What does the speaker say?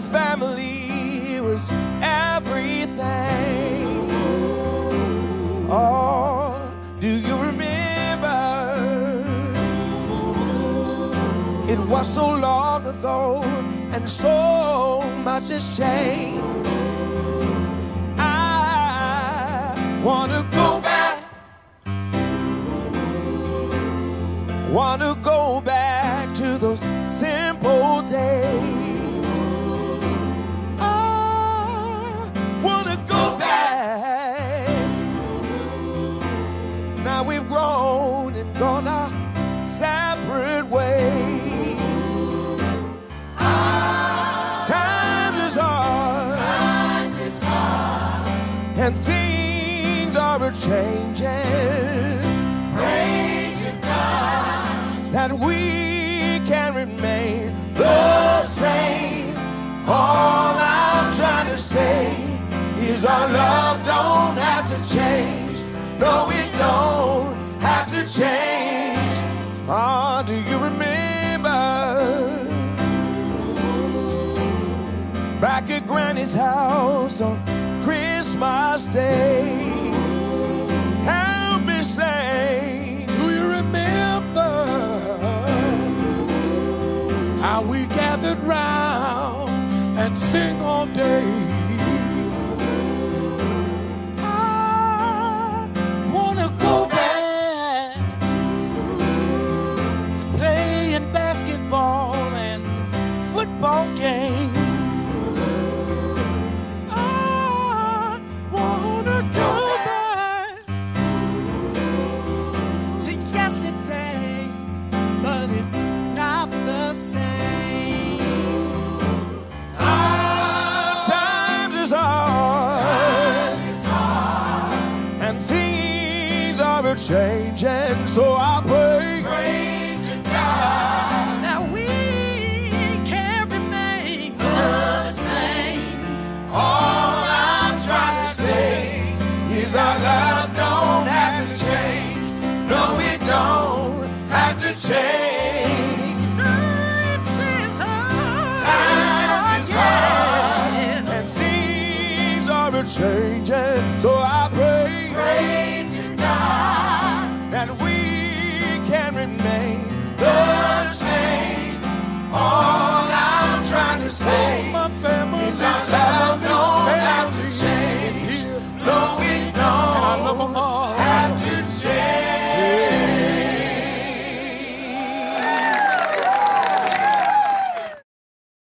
family was everything. Oh, do you remember? It was so long ago, and so much has changed. I wanna go back. Wanna go back and gone our separate ways. Times is hard. And things are a changing. Pray to God that we can remain the same. All I'm trying to say is our love don't have to change. No, it don't change. Ah, do you remember? back at Granny's house on Christmas Day. Help me say, Do you remember how we gathered round and sing all day? Things are changing. So I pray, pray to God Now we can remain the same. All I'm trying to say is our love don't have to change. No, it don't have to change. Times is hard. Times is hard. And things are changing. So can